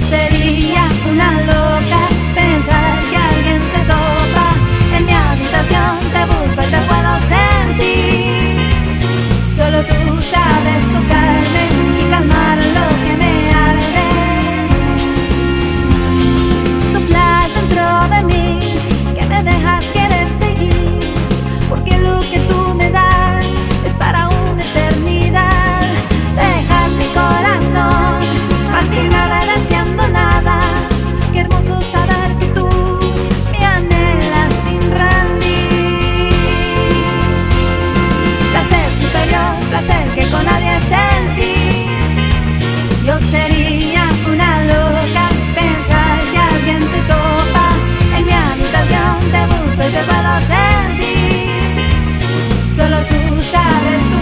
sería Solo tú sabes.